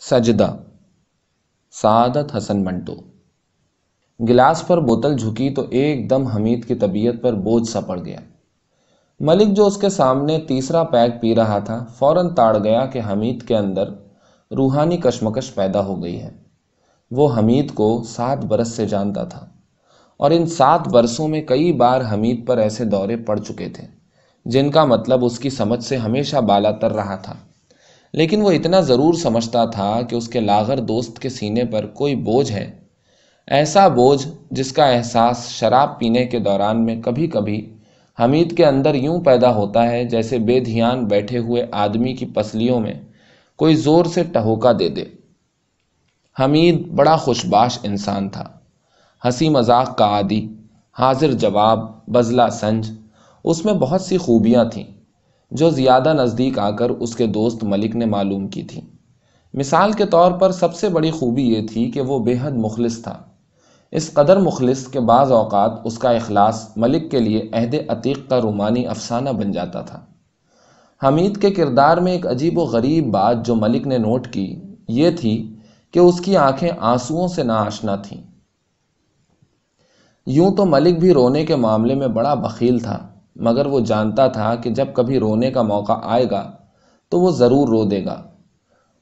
سجدہ۔ سعادت حسن منٹو۔ گلاس پر بوتل جھکی تو ایک دم حمید کی طبیعت پر بوجھ سا پڑ گیا۔ ملک جو اس کے سامنے تیسرا پیک پی رہا تھا، فوراً تاڑ گیا کہ حمید کے اندر روحانی کشمکش پیدا ہو گئی ہے۔ وہ حمید کو سات برس سے جانتا تھا۔ اور ان سات برسوں میں کئی بار حمید پر ایسے دورے پڑ چکے تھے، جن کا مطلب اس کی سمجھ سے ہمیشہ بالا تر رہا تھا۔ لیکن وہ اتنا ضرور سمجھتا تھا کہ اس کے لاغر دوست کے سینے پر کوئی بوجھ ہے۔ ایسا بوجھ جس کا احساس شراب پینے کے دوران میں کبھی کبھی حمید کے اندر یوں پیدا ہوتا ہے جیسے بے دھیان بیٹھے ہوئے آدمی کی پسلیوں میں کوئی زور سے ٹہوکا دے دے۔ حمید بڑا خوشباش انسان تھا۔ ہنسی مذاق کا عادی، حاضر جواب بزلہ سنج، اس میں بہت سی خوبیاں تھیں۔ جو زیادہ نزدیک آ کر اس کے دوست ملک نے معلوم کی تھی۔ مثال کے طور پر سب سے بڑی خوبی یہ تھی کہ وہ بے حد مخلص تھا۔ اس قدر مخلص کے بعض اوقات اس کا اخلاص ملک کے لیے عہد عتیق کا رومانی افسانہ بن جاتا تھا۔ حمید کے کردار میں ایک عجیب و غریب بات جو ملک نے نوٹ کی یہ تھی کہ اس کی آنکھیں آنسوؤں سے نہ آشنا تھیں۔ یوں تو ملک بھی رونے کے معاملے میں بڑا بخیل تھا۔ مگر وہ جانتا تھا کہ جب کبھی رونے کا موقع آئے گا تو وہ ضرور رو دے گا۔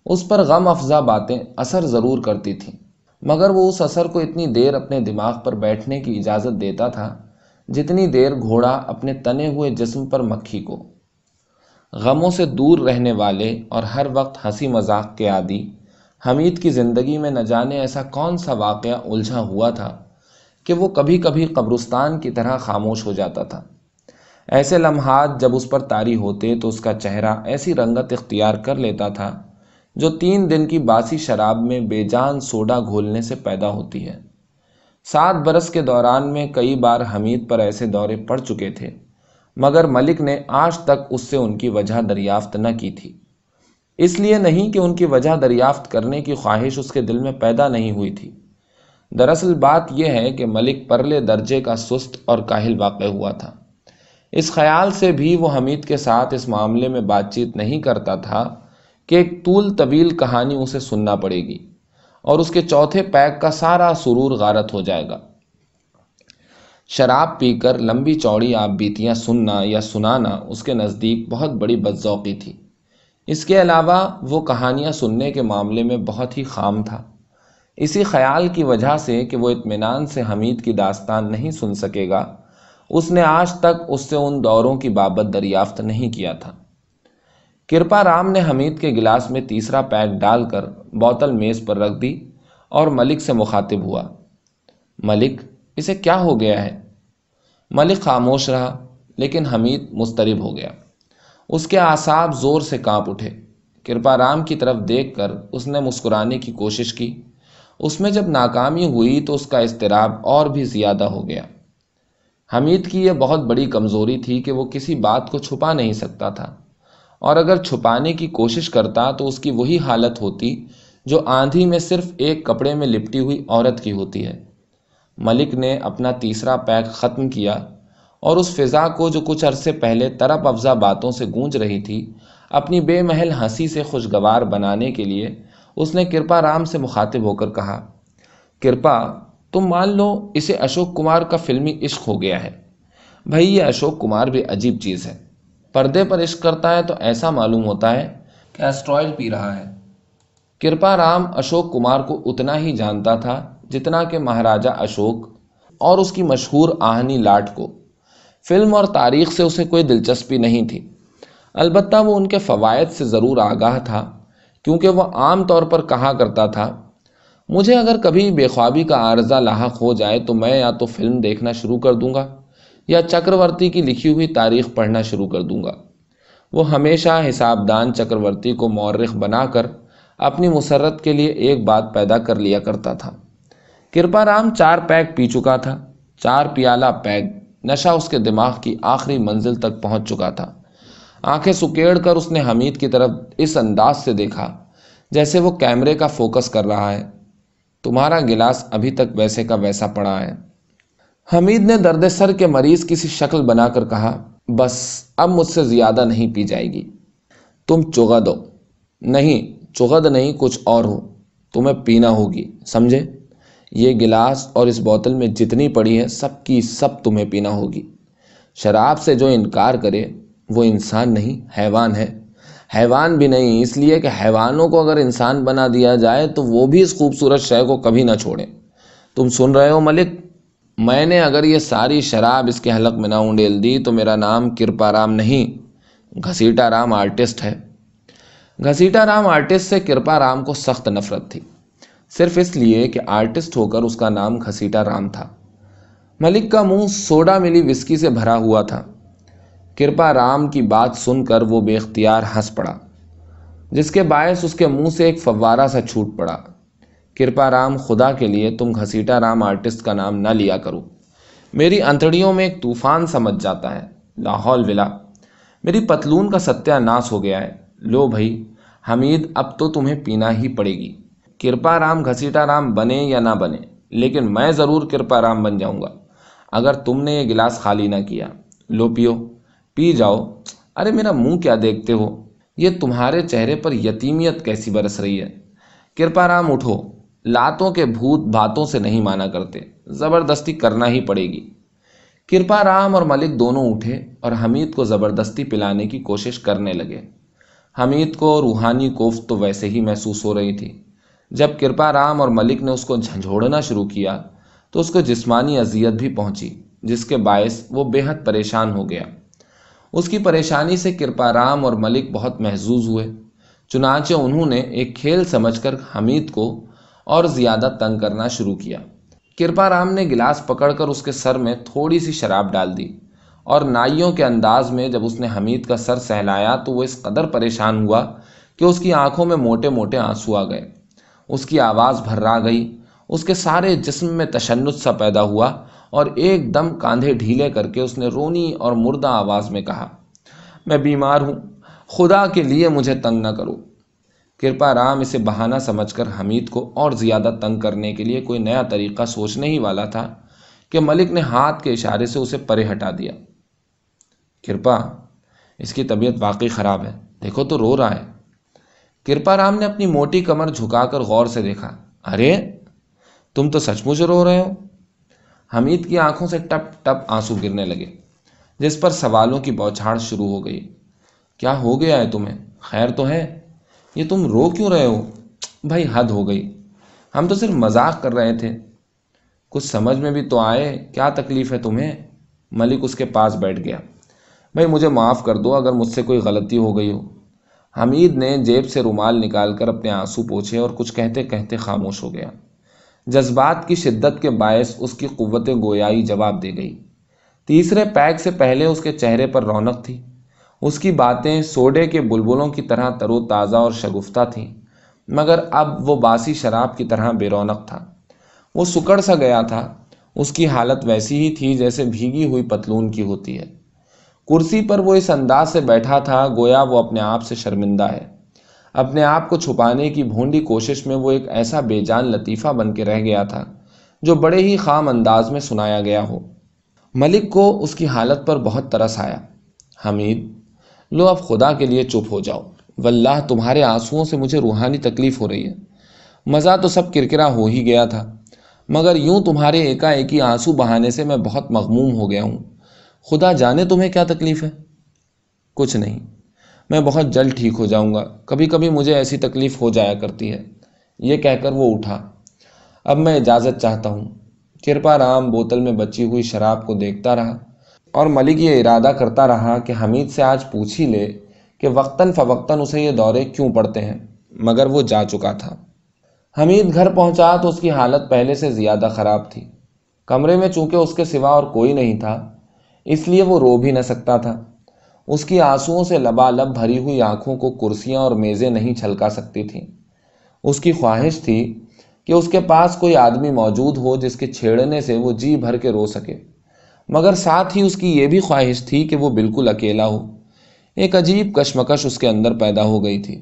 اس پر غم افزا باتیں اثر ضرور کرتی تھیں۔ مگر وہ اس اثر کو اتنی دیر اپنے دماغ پر بیٹھنے کی اجازت دیتا تھا جتنی دیر گھوڑا اپنے تنے ہوئے جسم پر مکھی کو۔ غموں سے دور رہنے والے اور ہر وقت ہنسی مذاق کے عادی، حمید کی زندگی میں نہ جانے ایسا کون سا واقعہ الجھا ہوا تھا کہ وہ کبھی کبھی قبرستان کی طرح خاموش ہو جاتا تھا۔ ایسے لمحات جب اس پر تاری ہوتے تو اس کا چہرہ ایسی رنگت اختیار کر لیتا تھا جو تین دن کی باسی شراب میں بے جان سوڈا گھولنے سے پیدا ہوتی ہے۔ سات برس کے دوران میں کئی بار حمید پر ایسے دورے پڑ چکے تھے، مگر ملک نے آج تک اس سے ان کی وجہ دریافت نہ کی تھی۔ اس لیے نہیں کہ ان کی وجہ دریافت کرنے کی خواہش اس کے دل میں پیدا نہیں ہوئی تھی۔ دراصل بات یہ ہے کہ ملک پرلے درجے کا سست اور کاہل واقع ہوا تھا۔ اس خیال سے بھی وہ حمید کے ساتھ اس معاملے میں بات چیت نہیں کرتا تھا کہ ایک طول طویل کہانی اسے سننا پڑے گی اور اس کے چوتھے پیک کا سارا سرور غارت ہو جائے گا۔ شراب پی کر لمبی چوڑی آپ بیتیاں سننا یا سنانا اس کے نزدیک بہت بڑی بدذوقی تھی۔ اس کے علاوہ وہ کہانیاں سننے کے معاملے میں بہت ہی خام تھا۔ اسی خیال کی وجہ سے کہ وہ اطمینان سے حمید کی داستان نہیں سن سکے گا۔ اس نے آج تک اس سے ان دوروں کی بابت دریافت نہیں کیا تھا۔ کرپا رام نے حمید کے گلاس میں تیسرا پیک ڈال کر بوتل میز پر رکھ دی اور ملک سے مخاطب ہوا۔ ملک، اسے کیا ہو گیا ہے؟ ملک خاموش رہا، لیکن حمید مسترب ہو گیا۔ اس کے آساب زور سے کانپ اٹھے۔ کرپا رام کی طرف دیکھ کر اس نے مسکرانے کی کوشش کی۔ اس میں جب ناکامی ہوئی تو اس کا اضطراب اور بھی زیادہ ہو گیا۔ حمید کی یہ بہت بڑی کمزوری تھی کہ وہ کسی بات کو چھپا نہیں سکتا تھا۔ اور اگر چھپانے کی کوشش کرتا تو اس کی وہی حالت ہوتی جو آندھی میں صرف ایک کپڑے میں لپٹی ہوئی عورت کی ہوتی ہے۔ ملک نے اپنا تیسرا پیک ختم کیا اور اس فضا کو جو کچھ عرصے پہلے طرف افزا باتوں سے گونج رہی تھی، اپنی بے محل ہنسی سے خوشگوار بنانے کے لیے اس نے کرپا رام سے مخاطب ہو کر کہا، کرپا تم مان لو اسے اشوک کمار کا فلمی عشق ہو گیا ہے۔ بھائی، یہ اشوک کمار بھی عجیب چیز ہے۔ پردے پر عشق کرتا ہے تو ایسا معلوم ہوتا ہے کہ اسٹرائڈ پی رہا ہے۔ کرپا رام اشوک کمار کو اتنا ہی جانتا تھا جتنا کہ مہاراجا اشوک اور اس کی مشہور آہنی لاٹ کو۔ فلم اور تاریخ سے اسے کوئی دلچسپی نہیں تھی۔ البتہ وہ ان کے فوائد سے ضرور آگاہ تھا، کیونکہ وہ عام طور پر کہا کرتا تھا مجھے اگر کبھی بے خوابی کا عارضہ لاحق ہو جائے تو میں یا تو فلم دیکھنا شروع کر دوں گا یا چکرورتی کی لکھی ہوئی تاریخ پڑھنا شروع کر دوں گا۔ وہ ہمیشہ حساب دان چکرورتی کو مورخ بنا کر اپنی مسرت کے لیے ایک بات پیدا کر لیا کرتا تھا۔ کرپا رام چار پیک پی چکا تھا، چار پیالہ پیگ نشہ اس کے دماغ کی آخری منزل تک پہنچ چکا تھا۔ آنکھیں سکیڑ کر اس نے حمید کی طرف اس انداز سے دیکھا جیسے وہ کیمرے کا فوکس کر رہا ہے۔ تمہارا گلاس ابھی تک ویسے کا ویسا پڑا ہے۔ حمید نے درد سر کے مریض کسی شکل بنا کر کہا، بس، اب مجھ سے زیادہ نہیں پی جائے گی۔ تم چگا دو۔ نہیں، چغد نہیں، کچھ اور ہو تمہیں پینا ہوگی، سمجھے؟ یہ گلاس اور اس بوتل میں جتنی پڑی ہے، سب کی سب تمہیں پینا ہوگی۔ شراب سے جو انکار کرے، وہ انسان نہیں، حیوان ہے۔ حیوان بھی نہیں، اس لیے کہ حیوانوں کو اگر انسان بنا دیا جائے تو وہ بھی اس خوبصورت شے کو کبھی نہ چھوڑیں تم سن رہے ہو ملک؟ میں نے اگر یہ ساری شراب اس کے حلق میں نہ اونڈیل دی تو میرا نام کرپا رام نہیں۔ گھسیٹا رام آرٹسٹ ہے۔ گھسیٹا رام آرٹسٹ سے کرپا رام کو سخت نفرت تھی۔ صرف اس لیے کہ آرٹسٹ ہو کر اس کا نام گھسیٹا رام تھا۔ ملک کا منہ سوڈا ملی وسکی سے بھرا ہوا تھا۔ کرپا رام کی بات سن کر وہ بے اختیار ہنس پڑا، جس کے باعث اس کے منہ سے ایک فوارہ سا چھوٹ پڑا۔ کرپا رام، خدا کے لیے تم گھسیٹا رام آرٹسٹ کا نام نہ لیا کرو۔ میری انتڑیوں میں ایک طوفان سمجھ جاتا ہے، لاہور ولا۔ میری پتلون کا ستیہ ناس ہو گیا ہے۔ لو بھائی، حمید، اب تو تمہیں پینا ہی پڑے گی۔ کرپا رام، گھسیٹا رام بنے یا نہ بنے، لیکن میں ضرور کرپا رام بن جاؤں گا۔ اگر تم نے یہ گلاس خالی نہ کیا۔ لو پیو۔ پی جاؤ۔ ارے میرا منہ کیا دیکھتے ہو؟ یہ تمہارے چہرے پر یتیمیت کیسی برس رہی ہے؟ کرپا رام اٹھو۔ لاتوں کے بھوت باتوں سے نہیں مانا کرتے۔ زبردستی کرنا ہی پڑے گی۔ کرپا رام اور ملک دونوں اٹھے اور حمید کو زبردستی پلانے کی کوشش کرنے لگے۔ حمید کو روحانی کوفت تو ویسے ہی محسوس ہو رہی تھی۔ جب کرپا رام اور ملک نے اس کو جھنجھوڑنا شروع کیا تو اس کو جسمانی اذیت بھی پہنچی، جس کے باعث وہ بے حد پریشان ہو گیا۔ اس کی پریشانی سے کرپا رام اور ملک بہت محظوظ ہوئے۔ چنانچہ انہوں نے ایک کھیل سمجھ کر حمید کو اور زیادہ تنگ کرنا شروع کیا۔ کرپا رام نے گلاس پکڑ کر اس کے سر میں تھوڑی سی شراب ڈال دی اور نائیوں کے انداز میں جب اس نے حمید کا سر سہلایا تو وہ اس قدر پریشان ہوا کہ اس کی آنکھوں میں موٹے موٹے آنسو آ گئے۔ اس کی آواز بھررا گئی۔ اس کے سارے جسم میں تشنج سا پیدا ہوا۔ اور ایک دم کاندھے ڈھیلے کر کے اس نے رونی اور مردہ آواز میں کہا، میں بیمار ہوں، خدا کے لیے مجھے تنگ نہ کرو۔ کرپا رام اسے بہانہ سمجھ کر حمید کو اور زیادہ تنگ کرنے کے لیے کوئی نیا طریقہ سوچنے ہی والا تھا کہ ملک نے ہاتھ کے اشارے سے اسے پرے ہٹا دیا۔ کرپا، اس کی طبیعت واقعی خراب ہے، دیکھو تو رو رہا ہے۔ کرپا رام نے اپنی موٹی کمر جھکا کر غور سے دیکھا، ارے، تم تو سچ مچ رو رہے ہو۔ حمید کی آنکھوں سے ٹپ ٹپ آنسو گرنے لگے۔ جس پر سوالوں کی بوچھاڑ شروع ہو گئی۔ کیا ہو گیا ہے تمہیں؟ خیر تو ہے۔ یہ تم رو کیوں رہے ہو؟ بھائی حد ہو گئی۔ ہم تو صرف مذاق کر رہے تھے۔ کچھ سمجھ میں بھی تو آئے۔ کیا تکلیف ہے تمہیں؟ ملک اس کے پاس بیٹھ گیا۔ بھائی مجھے معاف کر دو اگر مجھ سے کوئی غلطی ہو گئی ہو۔ حمید نے جیب سے رومال نکال کر اپنے آنسو پوچھے اور کچھ کہتے کہتے خاموش ہو گیا۔ جذبات کی شدت کے باعث اس کی قوت گویائی جواب دے گئی۔ تیسرے پیک سے پہلے اس کے چہرے پر رونق تھی۔ اس کی باتیں سوڈے کے بلبلوں کی طرح تر و تازہ اور شگفتہ تھیں، مگر اب وہ باسی شراب کی طرح بے رونق تھا۔ وہ سکڑ سا گیا تھا، اس کی حالت ویسی ہی تھی جیسے بھیگی ہوئی پتلون کی ہوتی ہے۔ کرسی پر وہ اس انداز سے بیٹھا تھا، گویا وہ اپنے آپ سے شرمندہ ہے۔ اپنے آپ کو چھپانے کی بھونڈی کوشش میں وہ ایک ایسا بے جان لطیفہ بن کے رہ گیا تھا، جو بڑے ہی خام انداز میں سنایا گیا ہو۔ ملک کو اس کی حالت پر بہت ترس آیا۔ حمید، لو اب خدا کے لیے چپ ہو جاؤ۔ واللہ، تمہارے آنسوؤں سے مجھے روحانی تکلیف ہو رہی ہے۔ مزہ تو سب کرکرا ہو ہی گیا تھا، مگر یوں تمہارے ایکا ایکی آنسو بہانے سے میں بہت مغموم ہو گیا ہوں۔ خدا جانے تمہیں کیا تکلیف ہے؟ کچھ نہیں۔ میں بہت جلد ٹھیک ہو جاؤں گا۔ کبھی کبھی مجھے ایسی تکلیف ہو جایا کرتی ہے۔ یہ کہہ کر وہ اٹھا۔ اب میں اجازت چاہتا ہوں۔ کرپا رام بوتل میں بچی ہوئی شراب کو دیکھتا رہا اور ملک یہ ارادہ کرتا رہا کہ حمید سے آج پوچھ ہی لے کہ وقتاً فوقتاً اسے یہ دورے کیوں پڑتے ہیں، مگر وہ جا چکا تھا۔ حمید گھر پہنچا تو اس کی حالت پہلے سے زیادہ خراب تھی۔ کمرے میں چونکہ اس کے سوا اور کوئی نہیں تھا، اس لیے وہ رو بھی نہ سکتا تھا۔ اس کی آنسوؤں سے لبالب بھری ہوئی آنکھوں کو کرسیاں اور میزیں نہیں چھلکا سکتی تھیں۔ اس کی خواہش تھی کہ اس کے پاس کوئی آدمی موجود ہو جس کے چھیڑنے سے وہ جی بھر کے رو سکے۔ مگر ساتھ ہی اس کی یہ بھی خواہش تھی کہ وہ بالکل اکیلا ہو۔ ایک عجیب کشمکش اس کے اندر پیدا ہو گئی تھی۔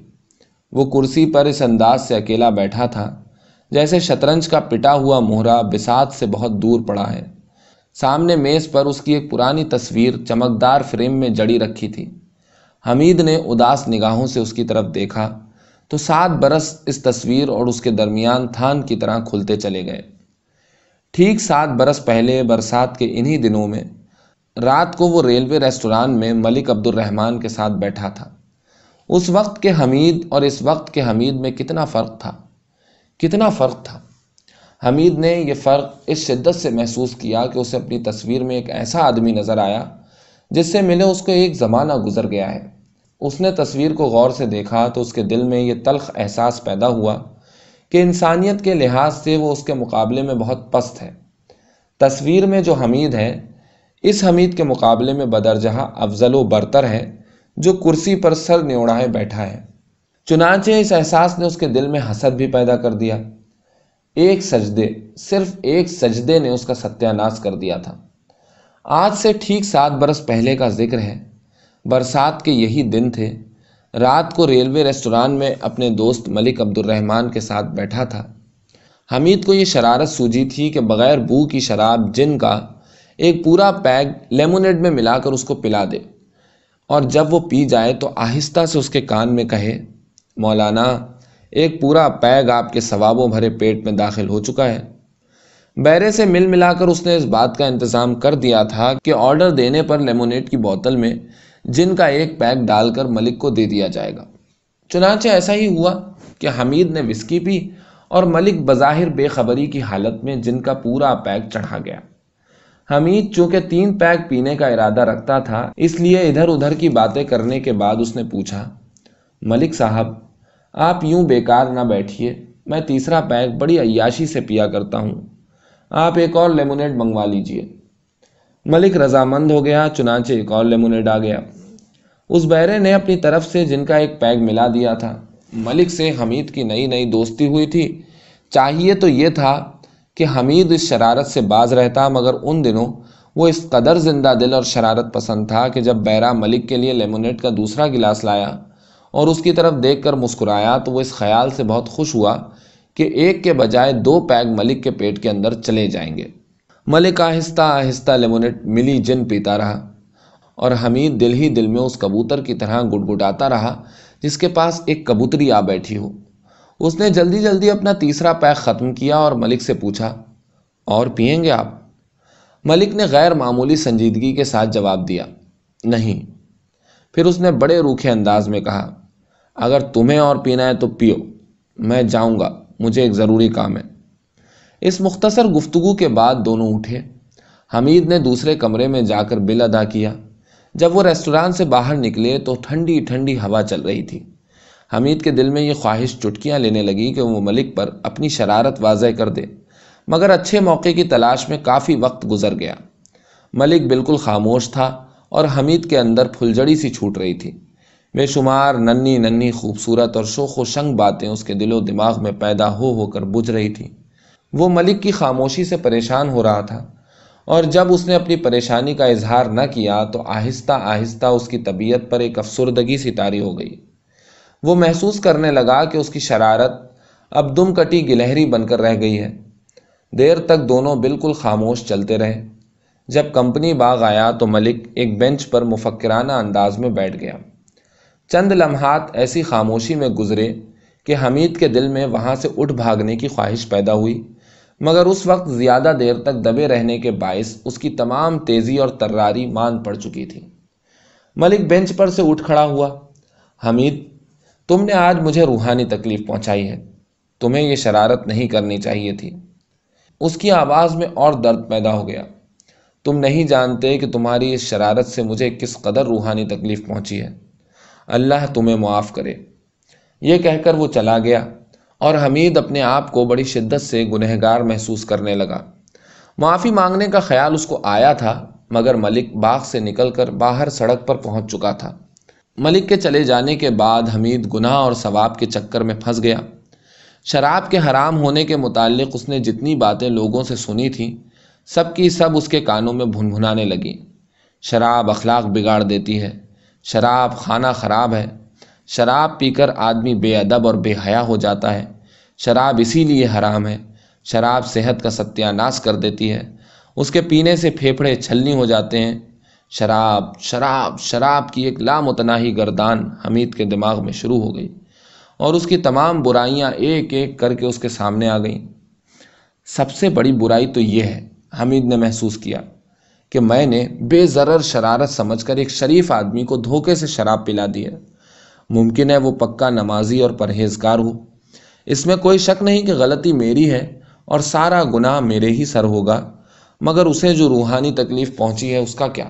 وہ کرسی پر اس انداز سے اکیلا بیٹھا تھا، جیسے شطرنج کا پٹا ہوا مہرا بسات سے بہت دور پڑا ہے۔ سامنے میز پر اس کی ایک پرانی تصویر چمکدار فریم میں جڑی رکھی تھی۔ حمید نے اداس نگاہوں سے اس کی طرف دیکھا تو سات برس اس تصویر اور اس کے درمیان تھان کی طرح کھلتے چلے گئے۔ ٹھیک سات برس پہلے برسات کے انہی دنوں میں رات کو وہ ریلوے ریسٹوران میں ملک عبد الرحمان کے ساتھ بیٹھا تھا۔ اس وقت کے حمید اور اس وقت کے حمید میں کتنا فرق تھا؟ کتنا فرق تھا؟ حمید نے یہ فرق اس شدت سے محسوس کیا کہ اسے اپنی تصویر میں ایک ایسا آدمی نظر آیا جس سے ملے اس کو ایک زمانہ گزر گیا ہے۔ اس نے تصویر کو غور سے دیکھا تو اس کے دل میں یہ تلخ احساس پیدا ہوا کہ انسانیت کے لحاظ سے وہ اس کے مقابلے میں بہت پست ہے۔ تصویر میں جو حمید ہے، اس حمید کے مقابلے میں بدرجہ افضل و برتر ہے جو کرسی پر سر نیوڑائے بیٹھا ہے۔ چنانچہ اس احساس نے اس کے دل میں حسد بھی پیدا کر دیا۔ ایک سجدے، صرف ایک سجدے نے اس کا ستیہ ناش کر دیا تھا۔ آج سے ٹھیک سات برس پہلے کا ذکر ہے۔ برسات کے یہی دن تھے۔ رات کو ریلوے ریسٹوران میں اپنے دوست ملک عبد الرحمان کے ساتھ بیٹھا تھا۔ حمید کو یہ شرارت سوجی تھی کہ بغیر بو کی شراب جن کا ایک پورا پیگ لیمونیڈ میں ملا کر اس کو پلا دے۔ اور جب وہ پی جائے تو آہستہ سے اس کے کان میں کہے، مولانا ایک پورا پیگ آپ کے ثوابوں بھرے پیٹ میں داخل ہو چکا ہے۔ بیرے سے مل ملا کر اس نے اس بات کا انتظام کر دیا تھا کہ آرڈر دینے پر لیمونیٹ کی بوتل میں جن کا ایک پیک ڈال کر ملک کو دے دیا جائے گا۔ چنانچہ ایسا ہی ہوا کہ حمید نے وسکی پی اور ملک بظاہر بے خبری کی حالت میں جن کا پورا پیک چڑھا گیا۔ حمید چونکہ تین پیک پینے کا ارادہ رکھتا تھا، اس لیے ادھر ادھر کی باتیں کرنے کے بعد اس نے پوچھا، ملک صاحب آپ یوں بیکار نہ بیٹھیے، میں تیسرا پیک بڑی عیاشی سے پیا کرتا ہوں۔ آپ ایک اور لیمونیٹ منگوا لیجیے۔ ملک رضامند ہو گیا، چنانچہ ایک اور لیمونیٹ آ گیا۔ اس بیرے نے اپنی طرف سے جن کا ایک پیگ ملا دیا تھا۔ ملک سے حمید کی نئی نئی دوستی ہوئی تھی۔ چاہیے تو یہ تھا کہ حمید اس شرارت سے باز رہتا، مگر ان دنوں وہ اس قدر زندہ دل اور شرارت پسند تھا کہ جب بیرا ملک کے لیے لیمونیٹ کا دوسرا گلاس لایا۔ اور اس کی طرف دیکھ کر مسکرایا تو وہ اس خیال سے بہت خوش ہوا کہ ایک کے بجائے دو پیگ ملک کے پیٹ کے اندر چلے جائیں گے۔ ملک آہستہ آہستہ لیمونیٹ ملی جن پیتا رہا اور حمید دل ہی دل میں اس کبوتر کی طرح گٹ گٹاتا رہا جس کے پاس ایک کبوتری آ بیٹھی ہو۔ اس نے جلدی جلدی اپنا تیسرا پیک ختم کیا اور ملک سے پوچھا، اور پئیں گے آپ؟ ملک نے غیر معمولی سنجیدگی کے ساتھ جواب دیا، نہیں۔ پھر اس نے بڑے روکھے انداز میں کہا اگر تمہیں اور پینا ہے تو پیو، میں جاؤں گا، مجھے ایک ضروری کام ہے۔ اس مختصر گفتگو کے بعد دونوں اٹھے۔ حمید نے دوسرے کمرے میں جا کر بل ادا کیا۔ جب وہ ریسٹوران سے باہر نکلے تو ٹھنڈی ٹھنڈی ہوا چل رہی تھی۔ حمید کے دل میں یہ خواہش چٹکیاں لینے لگی کہ وہ ملک پر اپنی شرارت واضح کر دے۔ مگر اچھے موقع کی تلاش میں کافی وقت گزر گیا۔ ملک بالکل خاموش تھا اور حمید کے اندر پھلجڑی سی چھوٹ رہی تھی۔ بے شمار ننی ننی خوبصورت اور شوخ و شنگ باتیں اس کے دل و دماغ میں پیدا ہو ہو کر بجھ رہی تھیں۔ وہ ملک کی خاموشی سے پریشان ہو رہا تھا۔ اور جب اس نے اپنی پریشانی کا اظہار نہ کیا تو آہستہ آہستہ اس کی طبیعت پر ایک افسردگی سی تاری ہو گئی۔ وہ محسوس کرنے لگا کہ اس کی شرارت اب دم کٹی گلہری بن کر رہ گئی ہے۔ دیر تک دونوں بالکل خاموش چلتے رہے۔ جب کمپنی باغ آیا تو ملک ایک بینچ پر مفکرانہ انداز میں بیٹھ گیا۔ چند لمحات ایسی خاموشی میں گزرے کہ حمید کے دل میں وہاں سے اٹھ بھاگنے کی خواہش پیدا ہوئی، مگر اس وقت زیادہ دیر تک دبے رہنے کے باعث اس کی تمام تیزی اور تراری مان پڑ چکی تھی۔ ملک بینچ پر سے اٹھ کھڑا ہوا، حمید، تم نے آج مجھے روحانی تکلیف پہنچائی ہے، تمہیں یہ شرارت نہیں کرنی چاہیے تھی۔ اس کی آواز میں اور درد پیدا ہو گیا۔ تم نہیں جانتے کہ تمہاری اس شرارت سے مجھے کس قدر روحانی تکلیف پہنچی ہے۔ اللہ تمہیں معاف کرے۔ یہ کہہ کر وہ چلا گیا اور حمید اپنے آپ کو بڑی شدت سے گنہگار محسوس کرنے لگا۔ معافی مانگنے کا خیال اس کو آیا تھا، مگر ملک باغ سے نکل کر باہر سڑک پر پہنچ چکا تھا۔ ملک کے چلے جانے کے بعد حمید گناہ اور ثواب کے چکر میں پھنس گیا۔ شراب کے حرام ہونے کے متعلق اس نے جتنی باتیں لوگوں سے سنی تھیں، سب کی سب اس کے کانوں میں بھن بھنانے لگی شراب اخلاق بگاڑ دیتی ہے۔ شراب خانہ خراب ہے۔ شراب پی کر آدمی بے ادب اور بے حیا ہو جاتا ہے۔ شراب اسی لیے حرام ہے۔ شراب صحت کا ستیہ ناش کر دیتی ہے۔ اس کے پینے سے پھیپھڑے چھلنی ہو جاتے ہیں۔ شراب شراب شراب کی ایک لامتناہی گردان حمید کے دماغ میں شروع ہو گئی اور اس کی تمام برائیاں ایک ایک کر کے اس کے سامنے آ گئیں۔ سب سے بڑی برائی تو یہ ہے، حمید نے محسوس کیا۔ کہ میں نے بے ضرر شرارت سمجھ کر ایک شریف آدمی کو دھوکے سے شراب پلا دی ہے ممکن ہے وہ پکا نمازی اور پرہیزگار ہو۔ اس میں کوئی شک نہیں کہ غلطی میری ہے اور سارا گناہ میرے ہی سر ہوگا، مگر اسے جو روحانی تکلیف پہنچی ہے، اس کا کیا؟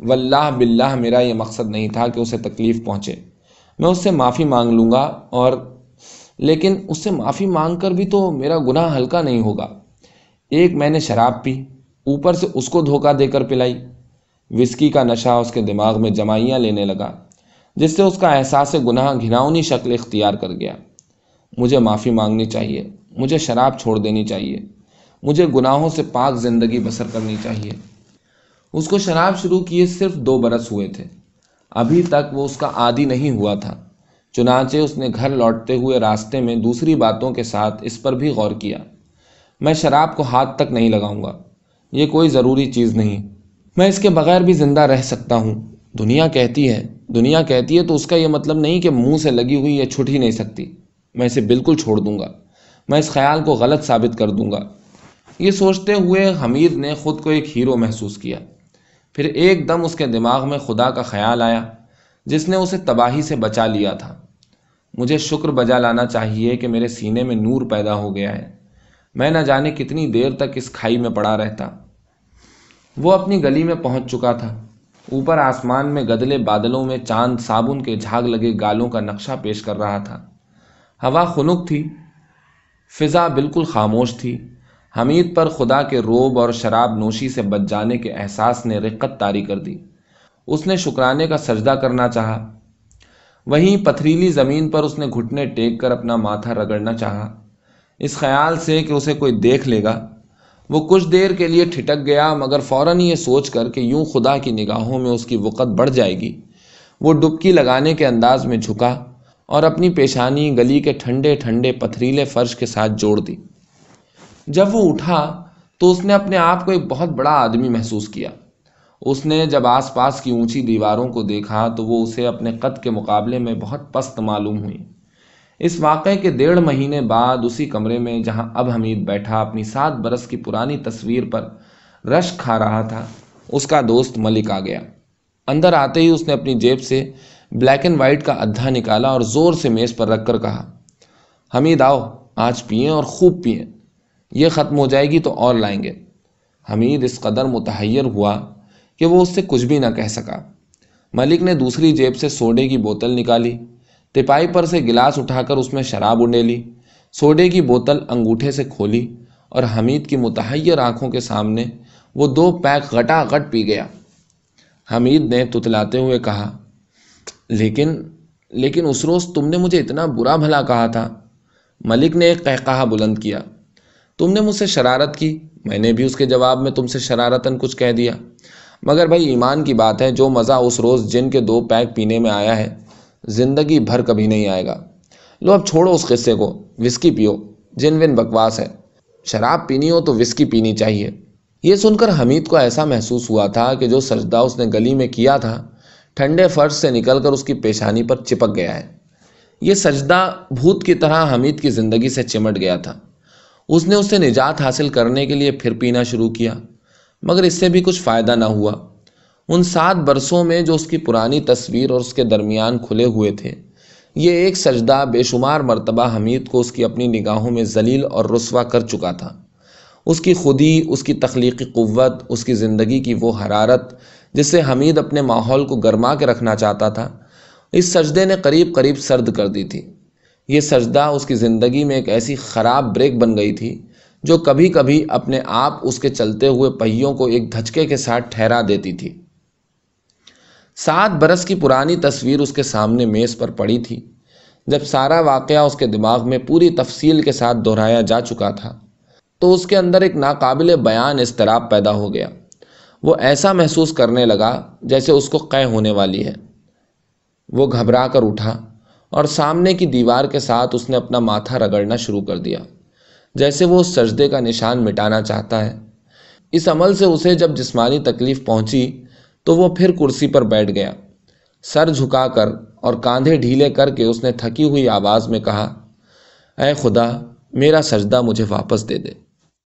واللہ باللہ، میرا یہ مقصد نہیں تھا کہ اسے تکلیف پہنچے۔ میں اس سے معافی مانگ لوں گا اور لیکن اس سے معافی مانگ کر بھی تو میرا گناہ ہلکا نہیں ہوگا۔ ایک میں نے شراب پی اوپر سے اس کو دھوکہ دے کر پلائی۔ وسکی کا نشہ اس کے دماغ میں جمائیاں لینے لگا، جس سے اس کا احساس گناہ گھناؤنی شکل اختیار کر گیا۔ مجھے معافی مانگنی چاہیے، مجھے شراب چھوڑ دینی چاہیے، مجھے گناہوں سے پاک زندگی بسر کرنی چاہیے۔ اس کو شراب شروع کیے صرف دو برس ہوئے تھے۔ ابھی تک وہ اس کا عادی نہیں ہوا تھا۔ چنانچہ اس نے گھر لوٹتے ہوئے راستے میں دوسری باتوں کے ساتھ اس پر بھی غور کیا۔ میں شراب کو ہاتھ تک نہیں لگاؤں گا۔ یہ کوئی ضروری چیز نہیں۔ میں اس کے بغیر بھی زندہ رہ سکتا ہوں۔ دنیا کہتی ہے، دنیا کہتی ہے تو اس کا یہ مطلب نہیں کہ منہ سے لگی ہوئی یہ چھٹ ہی نہیں سکتی۔ میں اسے بالکل چھوڑ دوں گا۔ میں اس خیال کو غلط ثابت کر دوں گا۔ یہ سوچتے ہوئے حمید نے خود کو ایک ہیرو محسوس کیا۔ پھر ایک دم اس کے دماغ میں خدا کا خیال آیا، جس نے اسے تباہی سے بچا لیا تھا۔ مجھے شکر بجا لانا چاہیے کہ میرے سینے میں نور پیدا ہو گیا ہے۔ میں نہ جانے کتنی دیر تک اس کھائی میں پڑا رہتا۔ وہ اپنی گلی میں پہنچ چکا تھا۔ اوپر آسمان میں گدلے بادلوں میں چاند صابن کے جھاگ لگے گالوں کا نقشہ پیش کر رہا تھا۔ ہوا خنک تھی۔ فضا بالکل خاموش تھی۔ حمید پر خدا کے روب اور شراب نوشی سے بچ جانے کے احساس نے رقت تاری کر دی۔ اس نے شکرانے کا سجدہ کرنا چاہا۔ وہیں پتھریلی زمین پر اس نے گھٹنے ٹیک کر اپنا ماتھا رگڑنا چاہا۔ اس خیال سے کہ اسے کوئی دیکھ لے گا۔ وہ کچھ دیر کے لیے ٹھٹک گیا، مگر فوراً یہ سوچ کر کہ یوں خدا کی نگاہوں میں اس کی وقت بڑھ جائے گی۔ وہ ڈبکی لگانے کے انداز میں جھکا اور اپنی پیشانی گلی کے ٹھنڈے ٹھنڈے پتھریلے فرش کے ساتھ جوڑ دی۔ جب وہ اٹھا تو اس نے اپنے آپ کو ایک بہت بڑا آدمی محسوس کیا۔ اس نے جب آس پاس کی اونچی دیواروں کو دیکھا تو وہ اسے اپنے قد کے مقابلے میں بہت پست معلوم ہوئی۔ اس واقعے کے ڈیڑھ مہینے بعد اسی کمرے میں جہاں اب حمید بیٹھا اپنی سات برس کی پرانی تصویر پر رش کھا رہا تھا، اس کا دوست ملک آ گیا۔ اندر آتے ہی اس نے اپنی جیب سے بلیک اینڈ وائٹ کا ادھا نکالا اور زور سے میز پر رکھ کر کہا، حمید آؤ، آج پئیں اور خوب پئیں یہ ختم ہو جائے گی تو اور لائیں گے حمید اس قدر متحیر ہوا کہ وہ اس سے کچھ بھی نہ کہہ سکا۔ ملک نے دوسری جیب سے سوڈے کی بوتل نکالی۔ تپائی پر سے گلاس اٹھا کر اس میں شراب انڈے لی، سوڈے کی بوتل انگوٹھے سے کھولی اور حمید کی متحیر آنکھوں کے سامنے وہ دو پیک غٹا غٹ پی گیا۔ حمید نے تتلاتے ہوئے کہا، لیکن لیکن اس روز تم نے مجھے اتنا برا بھلا کہا تھا۔ ملک نے ایک کہا بلند کیا۔ تم نے مجھ سے شرارت کی، میں نے بھی اس کے جواب میں تم سے شرارتاً کچھ کہہ دیا۔ مگر بھائی، ایمان کی بات ہے، جو مزہ اس روز جن کے دو پیک پینے میں آیا ہے زندگی بھر کبھی نہیں آئے گا۔ لو اب چھوڑو اس قصے کو، وسکی پیو جن ون بکواس ہے۔ شراب پینی ہو تو وسکی پینی چاہیے۔ یہ سن کر حمید کو ایسا محسوس ہوا تھا کہ جو سجدہ اس نے گلی میں کیا تھا، ٹھنڈے فرش سے نکل کر اس کی پیشانی پر چپک گیا ہے۔ یہ سجدہ بھوت کی طرح حمید کی زندگی سے چمٹ گیا تھا۔ اس نے اسے نجات حاصل کرنے کے لیے پھر پینا شروع کیا، مگر اس سے بھی کچھ فائدہ نہ ہوا۔ ان سات برسوں میں جو اس کی پرانی تصویر اور اس کے درمیان کھلے ہوئے تھے۔ یہ ایک سجدہ بے شمار مرتبہ حمید کو اس کی اپنی نگاہوں میں ذلیل اور رسوا کر چکا تھا۔ اس کی خودی، اس کی تخلیقی قوت، اس کی زندگی کی وہ حرارت جس سے حمید اپنے ماحول کو گرما کے رکھنا چاہتا تھا، اس سجدے نے قریب قریب سرد کر دی تھی۔ یہ سجدہ اس کی زندگی میں ایک ایسی خراب بریک بن گئی تھی جو کبھی کبھی اپنے آپ اس کے چلتے ہوئے پہیوں کو ایک دھچکے کے ساتھ ٹھہرا دیتی تھی۔ سات برس کی پرانی تصویر اس کے سامنے میز پر پڑی تھی۔ جب سارا واقعہ اس کے دماغ میں پوری تفصیل کے ساتھ دہرایا جا چکا تھا، تو اس کے اندر ایک ناقابل بیان اضطراب پیدا ہو گیا۔ وہ ایسا محسوس کرنے لگا جیسے اس کو قے ہونے والی ہے۔ وہ گھبرا کر اٹھا اور سامنے کی دیوار کے ساتھ اس نے اپنا ماتھا رگڑنا شروع کر دیا، جیسے وہ اس سجدے کا نشان مٹانا چاہتا ہے۔ اس عمل سے اسے جب جسمانی تکلیف پہنچی تو وہ پھر کرسی پر بیٹھ گیا۔ سر جھکا کر اور کاندھے ڈھیلے کر کے اس نے تھکی ہوئی آواز میں کہا، اے خدا، میرا سجدہ مجھے واپس دے دے۔